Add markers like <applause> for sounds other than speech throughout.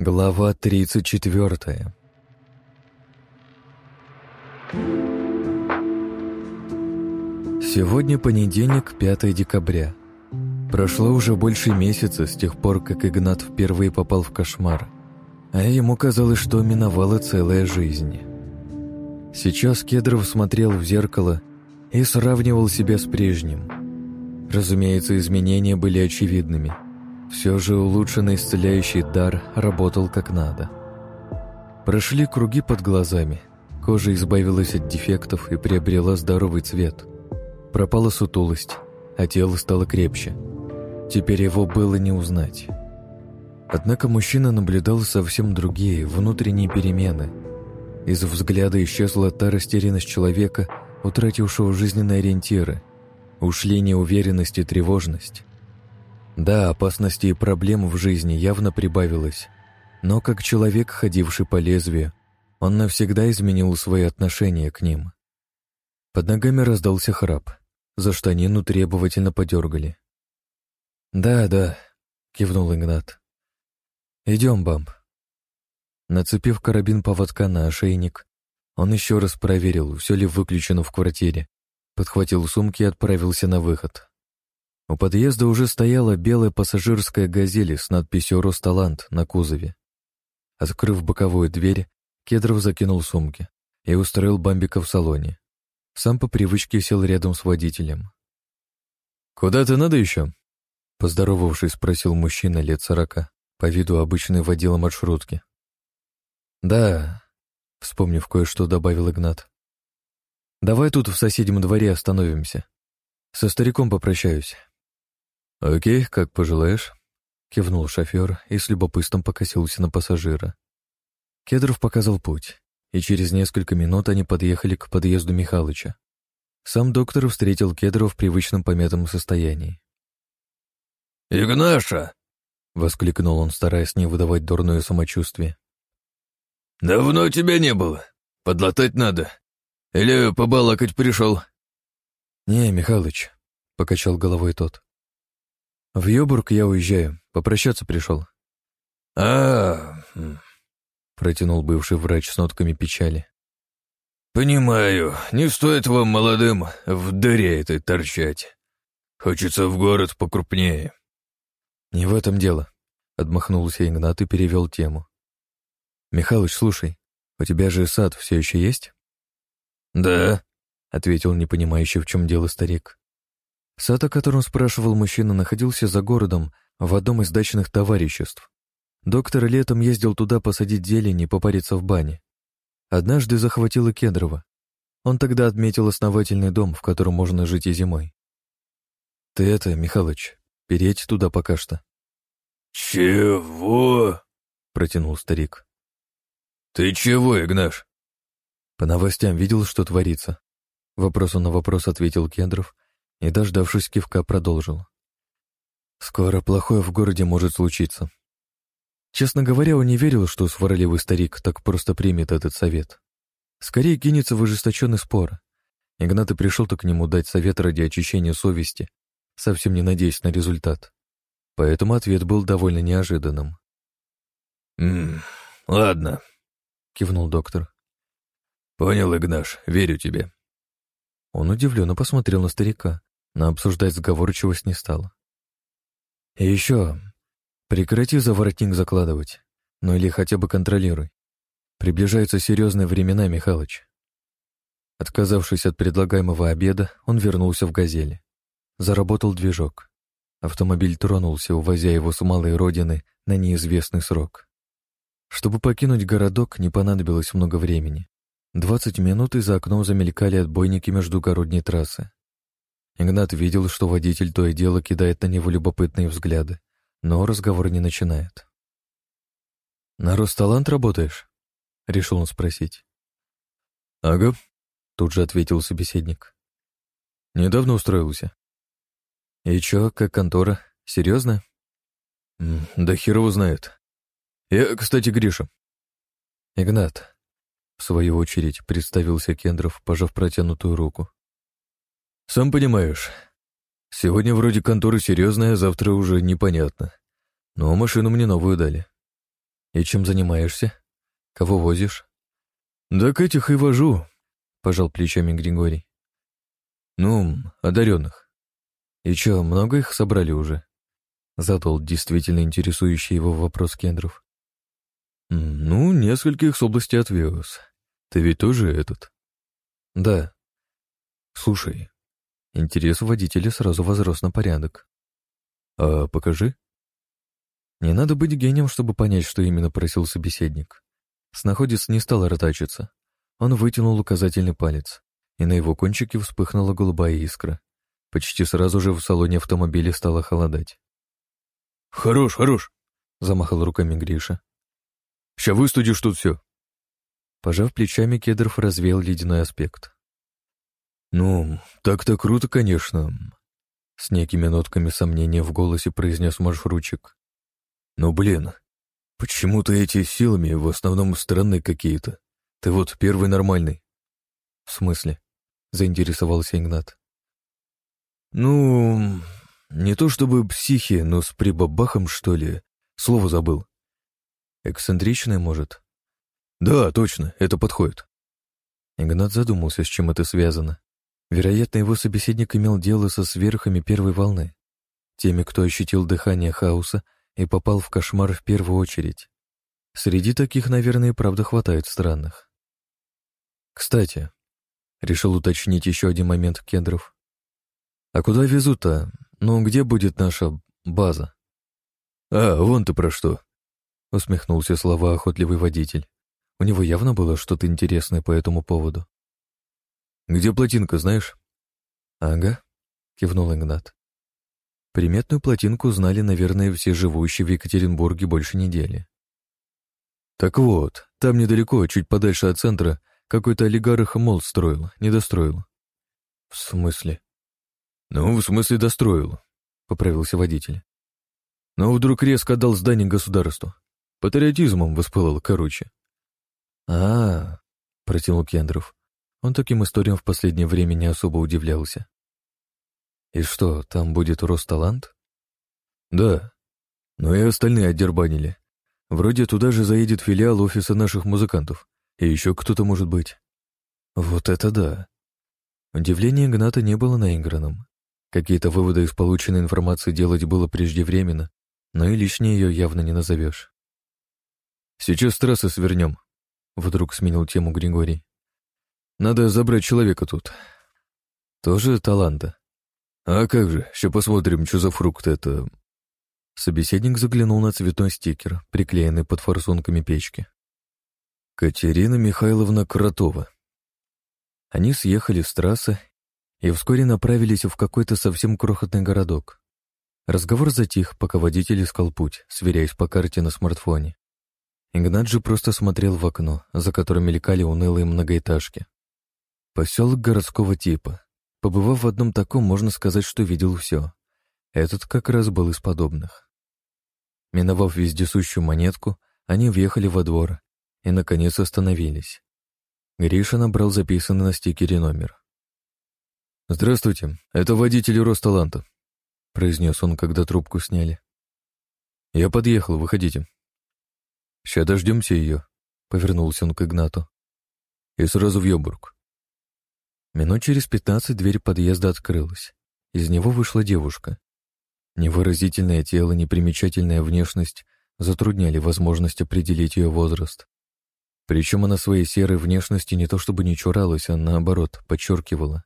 Глава 34 Сегодня понедельник, 5 декабря. Прошло уже больше месяца с тех пор, как Игнат впервые попал в кошмар, а ему казалось, что миновала целая жизнь. Сейчас Кедров смотрел в зеркало и сравнивал себя с прежним. Разумеется, изменения были очевидными. Все же улучшенный исцеляющий дар работал как надо. Прошли круги под глазами. Кожа избавилась от дефектов и приобрела здоровый цвет. Пропала сутулость, а тело стало крепче. Теперь его было не узнать. Однако мужчина наблюдал совсем другие, внутренние перемены. Из взгляда исчезла та растерянность человека, утратившего жизненные ориентиры. Ушли неуверенность и тревожность. Да, опасности и проблем в жизни явно прибавилось, но как человек, ходивший по лезвию, он навсегда изменил свои отношения к ним. Под ногами раздался храп, за штанину требовательно подергали. «Да, да», — кивнул Игнат. «Идем, Бамп». Нацепив карабин поводка на ошейник, он еще раз проверил, все ли выключено в квартире, подхватил сумки и отправился на выход. У подъезда уже стояла белая пассажирская «Газель» с надписью «Росталант» на кузове. Открыв боковую дверь, Кедров закинул сумки и устроил бамбика в салоне. Сам по привычке сел рядом с водителем. «Куда-то надо еще?» Поздоровавшись, спросил мужчина лет сорока, по виду обычный водила маршрутки. «Да», — вспомнив кое-что, добавил Игнат. «Давай тут в соседнем дворе остановимся. Со стариком попрощаюсь». «Окей, как пожелаешь», — кивнул шофер и с любопытством покосился на пассажира. Кедров показал путь, и через несколько минут они подъехали к подъезду Михалыча. Сам доктор встретил Кедрова в привычном помятом состоянии. «Игнаша!» — воскликнул он, стараясь не выдавать дурное самочувствие. «Давно тебя не было. Подлатать надо. Или побалакать пришел?» «Не, Михалыч», — покачал головой тот. В Йобург я уезжаю, попрощаться пришел. А, протянул бывший врач с нотками печали. Понимаю, не стоит вам, молодым, в дыре этой торчать. Хочется в город покрупнее. Не в этом дело, отмахнулся Игнат и перевел тему. Михалыч, слушай, у тебя же сад все еще есть? Да, ответил непонимающий, в чем дело старик. Сад, о котором спрашивал мужчина, находился за городом в одном из дачных товариществ. Доктор летом ездил туда посадить зелень и попариться в бане. Однажды захватил Кедрова. Он тогда отметил основательный дом, в котором можно жить и зимой. «Ты это, Михалыч, переть туда пока что». «Чего?» — протянул старик. «Ты чего, Игнаш?» По новостям видел, что творится. Вопросу на вопрос ответил Кендров и, дождавшись кивка, продолжил. «Скоро плохое в городе может случиться». Честно говоря, он не верил, что сварливый старик так просто примет этот совет. Скорее кинется в ожесточенный спор. Игнат и пришел-то к нему дать совет ради очищения совести, совсем не надеясь на результат. Поэтому ответ был довольно неожиданным. «М ладно», — кивнул доктор. «Понял, Игнаш, верю тебе». Он удивленно посмотрел на старика, но обсуждать сговорчивость не стал. «И еще, прекрати за воротник закладывать, ну или хотя бы контролируй. Приближаются серьезные времена, Михалыч». Отказавшись от предлагаемого обеда, он вернулся в «Газели». Заработал движок. Автомобиль тронулся, увозя его с малой родины на неизвестный срок. Чтобы покинуть городок, не понадобилось много времени. Двадцать минут и за окном замелькали отбойники междугородней трассы. Игнат видел, что водитель то и дело кидает на него любопытные взгляды, но разговор не начинает. «На Росталант работаешь?» — решил он спросить. «Ага», — тут же ответил собеседник. «Недавно устроился». «И чё, как контора? Серьезно? «Да хер его знает. Я, кстати, Гриша». «Игнат», — в свою очередь представился Кендров, пожав протянутую руку. Сам понимаешь, сегодня вроде контора серьезная, завтра уже непонятно. Но машину мне новую дали. «И чем занимаешься? Кого возишь?» «Да к этих и вожу», — пожал плечами Григорий. «Ну, одаренных». «И чё, много их собрали уже?» Задал действительно интересующий его вопрос Кендров. «Ну, нескольких с области отвез. Ты ведь тоже этот?» «Да». «Слушай, интерес водителя сразу возрос на порядок. А покажи». Не надо быть гением, чтобы понять, что именно просил собеседник. Снаходец не стал ротачиться. Он вытянул указательный палец, и на его кончике вспыхнула голубая искра. Почти сразу же в салоне автомобиля стало холодать. «Хорош, хорош!» — замахал руками Гриша. «Ща выстудишь тут все!» Пожав плечами, Кедров развеял ледяной аспект. «Ну, так-то круто, конечно», — с некими нотками сомнения в голосе произнес маршрутчик. «Но, блин, почему-то эти силами в основном странные какие-то. Ты вот первый нормальный». «В смысле?» — заинтересовался Игнат. «Ну, не то чтобы психи, но с прибабахом, что ли. Слово забыл». «Эксцентричный, может?» «Да, точно, это подходит». Игнат задумался, с чем это связано. Вероятно, его собеседник имел дело со сверхами первой волны, теми, кто ощутил дыхание хаоса и попал в кошмар в первую очередь. Среди таких, наверное, и правда хватает странных. Кстати, решил уточнить еще один момент Кендров. А куда везут-то? Ну, где будет наша база? А, вон ты про что. Усмехнулся слова охотливый водитель. У него явно было что-то интересное по этому поводу. «Где плотинка, знаешь?» «Ага», — кивнул Игнат. Приметную плотинку знали, наверное, все живущие в Екатеринбурге больше недели. «Так вот, там недалеко, чуть подальше от центра, какой-то олигарх мол строил, не достроил». «В смысле?» «Ну, в смысле достроил», — поправился водитель. «Но вдруг резко отдал здание государству. Патриотизмом воспылал, короче». «А-а-а», протянул Кендров. Он таким историям в последнее время не особо удивлялся. «И что, там будет Росталант?» «Да. Но и остальные отдербанили. Вроде туда же заедет филиал офиса наших музыкантов. И еще кто-то может быть». «Вот это да!» Удивление Игната не было наигранным. Какие-то выводы из полученной информации делать было преждевременно, но и лишнее ее явно не назовешь. «Сейчас трассы свернем», — вдруг сменил тему Григорий. «Надо забрать человека тут. Тоже таланта. А как же, еще посмотрим, что за фрукт это...» Собеседник заглянул на цветной стикер, приклеенный под форсунками печки. «Катерина Михайловна Кротова». Они съехали с трассы и вскоре направились в какой-то совсем крохотный городок. Разговор затих, пока водитель искал путь, сверяясь по карте на смартфоне. Игнат же просто смотрел в окно, за которым мелькали унылые многоэтажки. Поселок городского типа. Побывав в одном таком, можно сказать, что видел все. Этот как раз был из подобных. Миновав вездесущую монетку, они въехали во двор и, наконец, остановились. Гриша набрал записанный на стикере номер. «Здравствуйте, это водитель Росталанта», — произнес он, когда трубку сняли. «Я подъехал, выходите». «Сейчас дождемся ее», — повернулся он к Игнату. «И сразу в Йобург». Минут через пятнадцать дверь подъезда открылась. Из него вышла девушка. Невыразительное тело, непримечательная внешность затрудняли возможность определить ее возраст. Причем она своей серой внешности не то чтобы не чуралась, а наоборот, подчеркивала.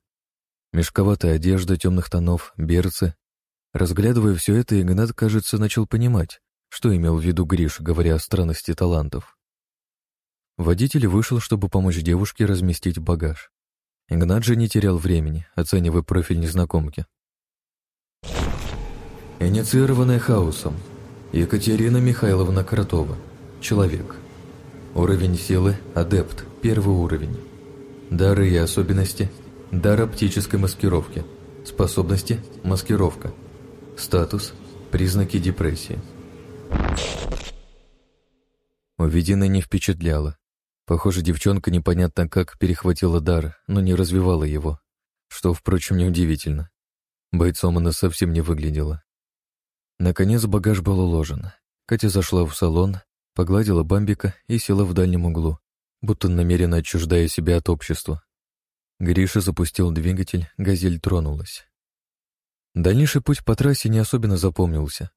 Мешковатая одежда темных тонов, берцы. Разглядывая все это, Игнат, кажется, начал понимать, что имел в виду Гриш, говоря о странности талантов. Водитель вышел, чтобы помочь девушке разместить багаж. Игнат же не терял времени, оценивая профиль незнакомки. Инициированная хаосом. Екатерина Михайловна Кротова. Человек. Уровень силы – адепт, первый уровень. Дары и особенности – Дар оптической маскировки. Способности – маскировка. Статус – признаки депрессии. Увиденное не впечатляло. Похоже, девчонка непонятно как перехватила дар, но не развивала его. Что, впрочем, неудивительно. Бойцом она совсем не выглядела. Наконец багаж был уложен. Катя зашла в салон Погладила Бамбика и села в дальнем углу, будто намеренно отчуждая себя от общества. Гриша запустил двигатель, газель тронулась. Дальнейший путь по трассе не особенно запомнился.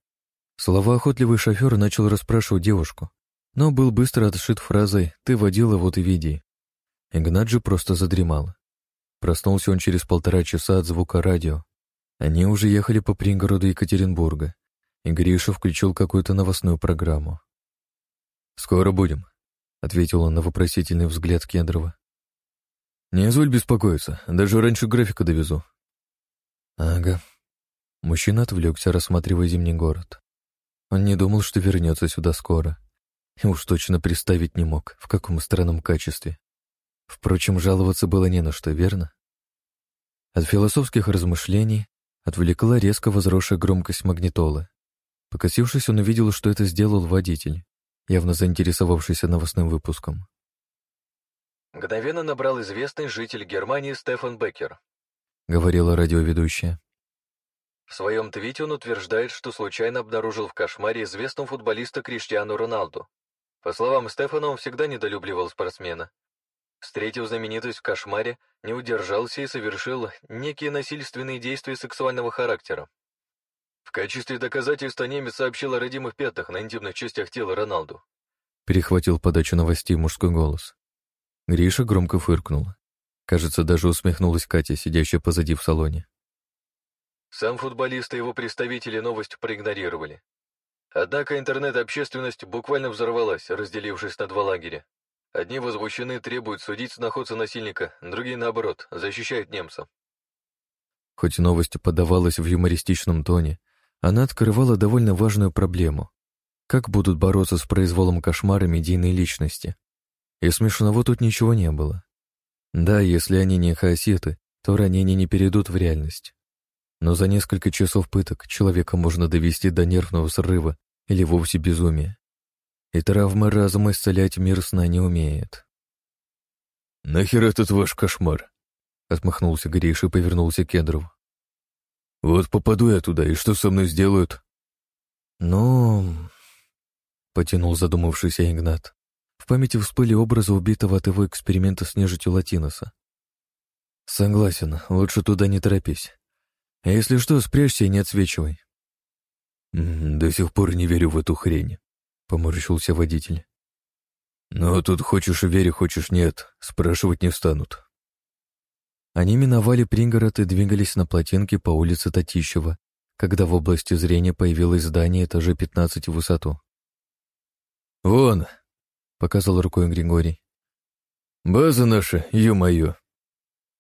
Словоохотливый шофер начал расспрашивать девушку, но был быстро отшит фразой «ты водила, вот и веди». Игнат же просто задремал. Проснулся он через полтора часа от звука радио. Они уже ехали по пригороду Екатеринбурга, и Гриша включил какую-то новостную программу. «Скоро будем», — ответил он на вопросительный взгляд Кендрова. «Не изволь беспокоиться, даже раньше графика довезу». «Ага». Мужчина отвлекся, рассматривая зимний город. Он не думал, что вернется сюда скоро. Уж точно представить не мог, в каком странном качестве. Впрочем, жаловаться было не на что, верно? От философских размышлений отвлекла резко возросшая громкость магнитолы. Покосившись, он увидел, что это сделал водитель, явно заинтересовавшийся новостным выпуском. Мгновенно набрал известный житель Германии Стефан Беккер. Говорила радиоведущая. В своем твите он утверждает, что случайно обнаружил в кошмаре известного футболиста Криштиану Роналду. По словам Стефана, он всегда недолюбливал спортсмена. Встретив знаменитость в кошмаре, не удержался и совершил некие насильственные действия сексуального характера. В качестве доказательства немец сообщил о родимых пятнах на интимных частях тела Роналду. Перехватил подачу новостей мужской голос. Гриша громко фыркнула. Кажется, даже усмехнулась Катя, сидящая позади в салоне. Сам футболист и его представители новость проигнорировали. Однако интернет-общественность буквально взорвалась, разделившись на два лагеря. Одни возмущены требуют судить находца насильника, другие, наоборот, защищают немца. Хоть новость подавалась в юмористичном тоне, она открывала довольно важную проблему. Как будут бороться с произволом кошмара медийной личности? И смешного тут ничего не было. Да, если они не хаоситы, то ранения не перейдут в реальность. Но за несколько часов пыток человека можно довести до нервного срыва или вовсе безумия. И травмы разума исцелять мир сна не умеет. «Нахер этот ваш кошмар?» — отмахнулся Гриша и повернулся к Кедрову. «Вот попаду я туда, и что со мной сделают?» «Ну...» — потянул задумавшийся Игнат. В памяти всплыли образы убитого от его эксперимента с нежитью Латиноса. «Согласен, лучше туда не торопись. А если что, спрячься и не отсвечивай». «До сих пор не верю в эту хрень», — поморщился водитель. «Но тут хочешь верь, хочешь нет, спрашивать не станут». Они миновали пригород и двигались на плотинке по улице Татищева, когда в области зрения появилось здание этажа 15 в высоту. «Вон!» — показал рукой Григорий. «База наша, ё-моё!»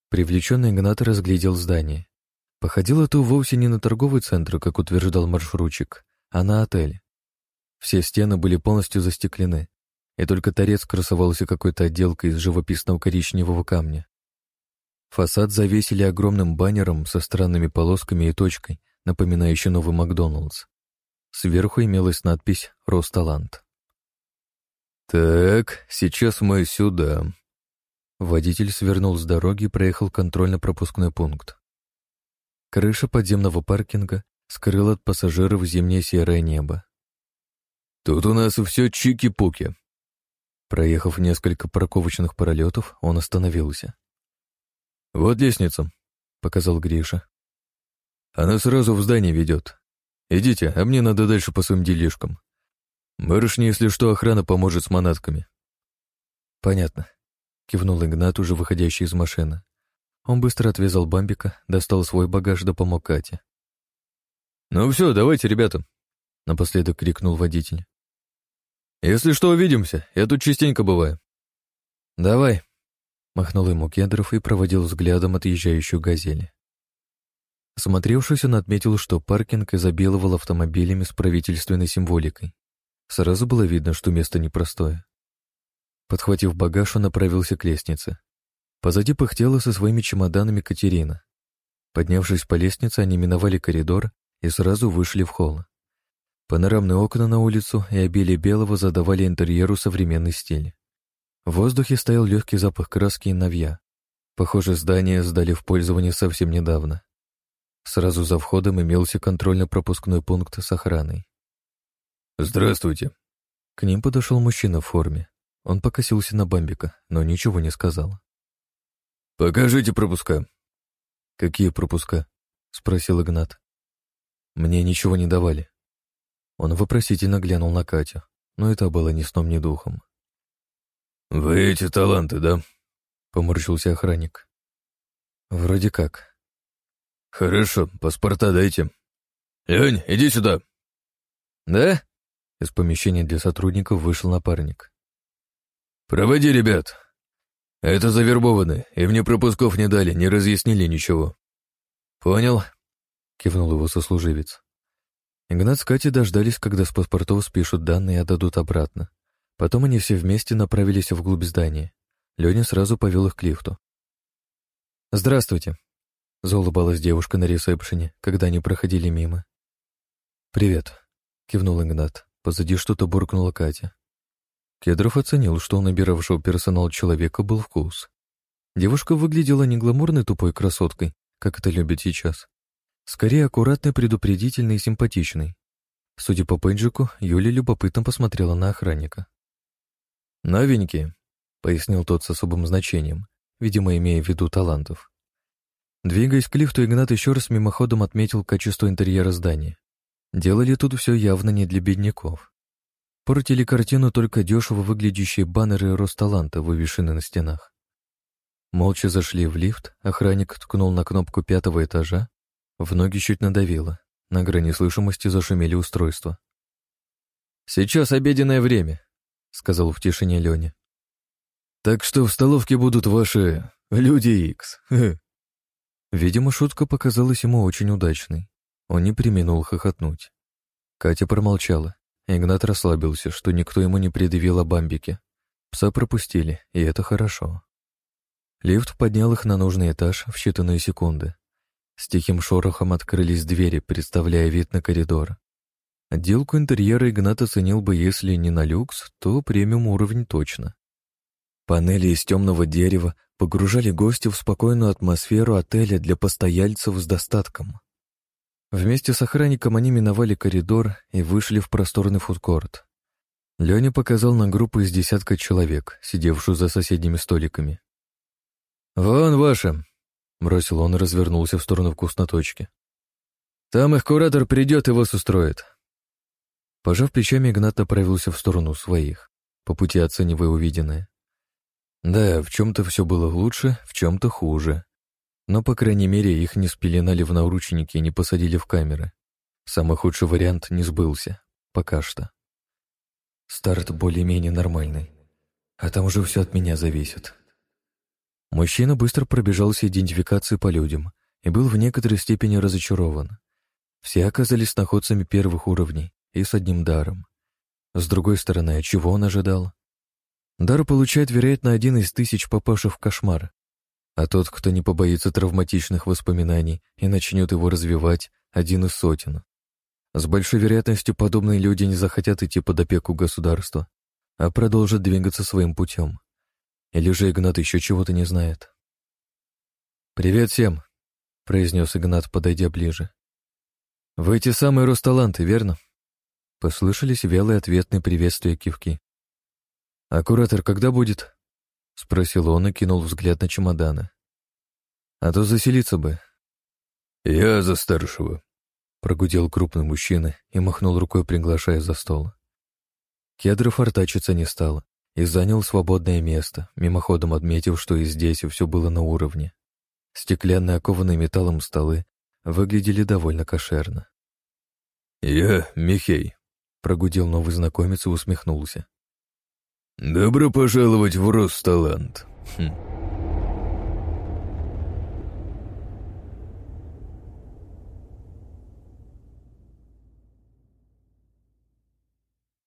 Привлеченный Игнат разглядел здание. Походило то вовсе не на торговый центр, как утверждал маршрутчик, а на отель. Все стены были полностью застеклены, и только торец красовался какой-то отделкой из живописного коричневого камня. Фасад завесили огромным баннером со странными полосками и точкой, напоминающей новый Макдоналдс. Сверху имелась надпись «Росталант». «Так, сейчас мы сюда». Водитель свернул с дороги и проехал контрольно-пропускной пункт. Крыша подземного паркинга скрыла от пассажиров зимнее серое небо. «Тут у нас все чики-пуки». Проехав несколько парковочных пролетов, он остановился. «Вот лестница», — показал Гриша. «Она сразу в здание ведет. Идите, а мне надо дальше по своим делишкам. Барышне, если что, охрана поможет с манатками». «Понятно», — кивнул Игнат, уже выходящий из машины. Он быстро отвязал Бамбика, достал свой багаж да помог Кате. «Ну все, давайте, ребята», — напоследок крикнул водитель. «Если что, увидимся, я тут частенько бываю». «Давай», — махнул ему Кедров и проводил взглядом отъезжающую «Газель». Осмотревшись, он отметил, что паркинг изобиловал автомобилями с правительственной символикой. Сразу было видно, что место непростое. Подхватив багаж, он направился к лестнице. Позади пыхтела со своими чемоданами Катерина. Поднявшись по лестнице, они миновали коридор и сразу вышли в холл. Панорамные окна на улицу и обилие белого задавали интерьеру современный стиль. В воздухе стоял легкий запах краски и навья. Похоже, здание сдали в пользование совсем недавно. Сразу за входом имелся контрольно-пропускной пункт с охраной. «Здравствуйте», К ним подошел мужчина в форме. Он покосился на Бамбика, но ничего не сказал. «Покажите пропуска». «Какие пропуска?» — спросил Игнат. «Мне ничего не давали». Он вопросительно глянул на Катю, но это было ни сном, ни духом. «Вы эти таланты, да?» — поморщился охранник. «Вроде как». «Хорошо, паспорта дайте. Лень, иди сюда». «Да?» — из помещения для сотрудников вышел напарник. «Проводи ребят. Это завербованы, и мне пропусков не дали, не разъяснили ничего». «Понял», — кивнул его сослуживец. Игнат с Катей дождались, когда с паспортов спишут данные и отдадут обратно. Потом они все вместе направились вглубь здания. Леня сразу повел их к лифту. «Здравствуйте», — заулыбалась девушка на ресепшене, когда они проходили мимо. «Привет», — кивнул Игнат. Позади что-то буркнула Катя. Кедров оценил, что у набиравшего персонал человека был вкус. Девушка выглядела не гламурной тупой красоткой, как это любят сейчас, Скорее аккуратный, предупредительный и симпатичный. Судя по пейджику, Юля любопытно посмотрела на охранника. «Новенькие», — пояснил тот с особым значением, видимо, имея в виду талантов. Двигаясь к лифту, Игнат еще раз мимоходом отметил качество интерьера здания. Делали тут все явно не для бедняков. Портили картину только дешево выглядящие баннеры Росталанта, вывешенные на стенах. Молча зашли в лифт, охранник ткнул на кнопку пятого этажа, в ноги чуть надавило. На грани слышимости зашумели устройства. «Сейчас обеденное время», — сказал в тишине Леня. «Так что в столовке будут ваши люди Икс». <laughs> Видимо, шутка показалась ему очень удачной. Он не применул хохотнуть. Катя промолчала. Игнат расслабился, что никто ему не предъявил о бамбике. Пса пропустили, и это хорошо. Лифт поднял их на нужный этаж в считанные секунды. С тихим шорохом открылись двери, представляя вид на коридор. Отделку интерьера Игнат оценил бы, если не на люкс, то премиум уровень точно. Панели из темного дерева погружали гостя в спокойную атмосферу отеля для постояльцев с достатком. Вместе с охранником они миновали коридор и вышли в просторный фудкорт. Леня показал на группу из десятка человек, сидевшую за соседними столиками. «Вон ваша, Бросил он и развернулся в сторону вкусноточки. «Там их куратор придет и вас устроит». Пожав плечами, Игнат направился в сторону своих, по пути оценивая увиденное. Да, в чем-то все было лучше, в чем-то хуже. Но, по крайней мере, их не спеленали в наручники и не посадили в камеры. Самый худший вариант не сбылся. Пока что. Старт более-менее нормальный. А там уже все от меня зависит. Мужчина быстро пробежался идентификации по людям и был в некоторой степени разочарован. Все оказались находцами первых уровней и с одним даром. С другой стороны, чего он ожидал? Дар получает, вероятно, один из тысяч попавших в кошмар. А тот, кто не побоится травматичных воспоминаний и начнет его развивать, один из сотен. С большой вероятностью подобные люди не захотят идти под опеку государства, а продолжат двигаться своим путем. Или же Игнат еще чего-то не знает? «Привет всем», — произнес Игнат, подойдя ближе. «Вы те самые Росталанты, верно?» Послышались вялые ответные приветствия кивки. «А куратор когда будет?» — спросил он и кинул взгляд на чемоданы. «А то заселиться бы». «Я за старшего», — прогудел крупный мужчина и махнул рукой, приглашая за стол. Кедров артачиться не стал, и занял свободное место, мимоходом отметив, что и здесь все было на уровне. Стеклянные окованные металлом столы выглядели довольно кошерно. «Я Михей», — прогудел новый знакомец и усмехнулся. «Добро пожаловать в Росталант. Хм.